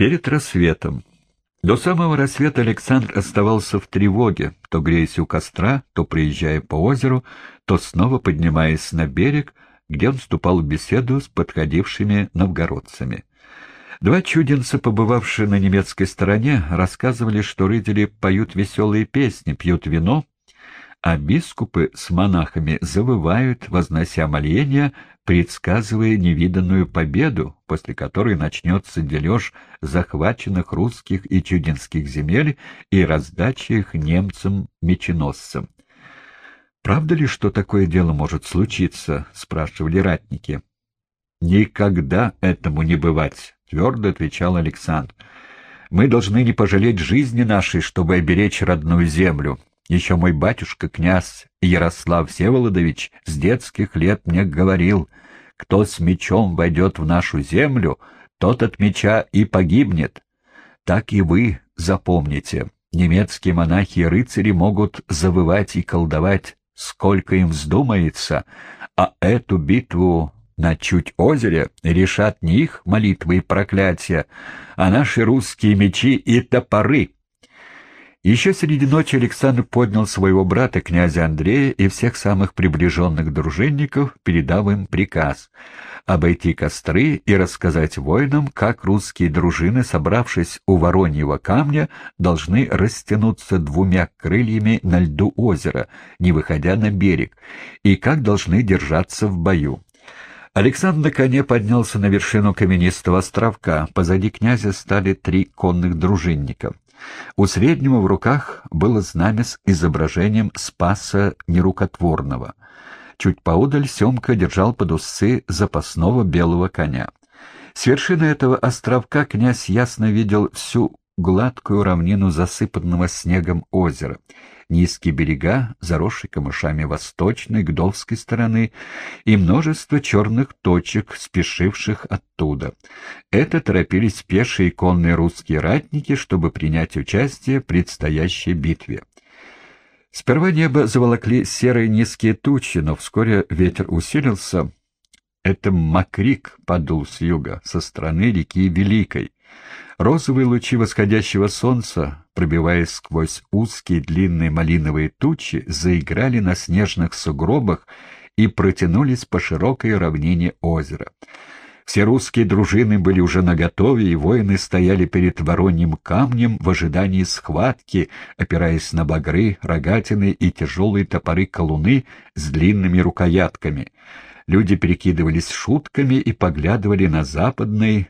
Перед рассветом. До самого рассвета Александр оставался в тревоге, то греясь у костра, то приезжая по озеру, то снова поднимаясь на берег, где он вступал в беседу с подходившими новгородцами. Два чуденца, побывавшие на немецкой стороне, рассказывали, что рыцари поют веселые песни, пьют вино, а бискупы с монахами завывают, вознося моления, предсказывая невиданную победу, после которой начнется дележ захваченных русских и чудинских земель и раздача их немцам-меченосцам. «Правда ли, что такое дело может случиться?» — спрашивали ратники. «Никогда этому не бывать», — твердо отвечал Александр. «Мы должны не пожалеть жизни нашей, чтобы оберечь родную землю. Еще мой батюшка, князь Ярослав Всеволодович, с детских лет мне говорил, кто с мечом войдет в нашу землю, тот от меча и погибнет. Так и вы запомните. Немецкие монахи и рыцари могут завывать и колдовать, сколько им вздумается, а эту битву на чуть озере решат не их молитвы и проклятия, а наши русские мечи и топоры — еще среди ночи Александр поднял своего брата, князя Андрея, и всех самых приближенных дружинников, передав им приказ обойти костры и рассказать воинам, как русские дружины, собравшись у Вороньего камня, должны растянуться двумя крыльями на льду озера, не выходя на берег, и как должны держаться в бою. Александр на коне поднялся на вершину каменистого островка. Позади князя стали три конных дружинника. У среднего в руках было знамя с изображением Спаса Нерукотворного. Чуть поодаль Семка держал под усы запасного белого коня. С вершины этого островка князь ясно видел всю гладкую равнину засыпанного снегом озера, низкие берега, заросшие камышами восточной, гдовской стороны, и множество черных точек, спешивших оттуда. Это торопились пешие и конные русские ратники, чтобы принять участие в предстоящей битве. Сперва небо заволокли серые низкие тучи, но вскоре ветер усилился. Это Макрик подул с юга, со стороны реки Великой. Розовые лучи восходящего солнца, пробиваясь сквозь узкие длинные малиновые тучи, заиграли на снежных сугробах и протянулись по широкой равнине озера. Все русские дружины были уже наготове, и воины стояли перед вороньим камнем в ожидании схватки, опираясь на багры, рогатины и тяжелые топоры-колуны с длинными рукоятками. Люди перекидывались шутками и поглядывали на западный,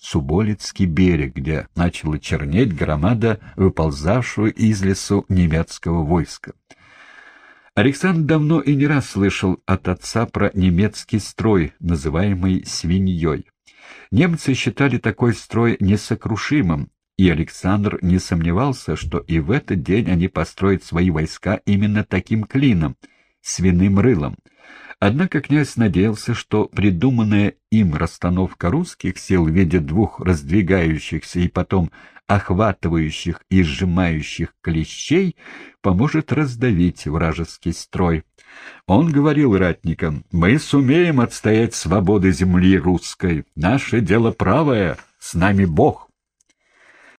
Суболицкий берег, где начала чернеть громада выползавшего из лесу немецкого войска. Александр давно и не раз слышал от отца про немецкий строй, называемый «свиньей». Немцы считали такой строй несокрушимым, и Александр не сомневался, что и в этот день они построят свои войска именно таким клином, свиным рылом. Однако князь надеялся, что придуманная им расстановка русских сил в виде двух раздвигающихся и потом охватывающих и сжимающих клещей поможет раздавить вражеский строй. Он говорил ратникам, «Мы сумеем отстоять свободы земли русской. Наше дело правое, с нами Бог».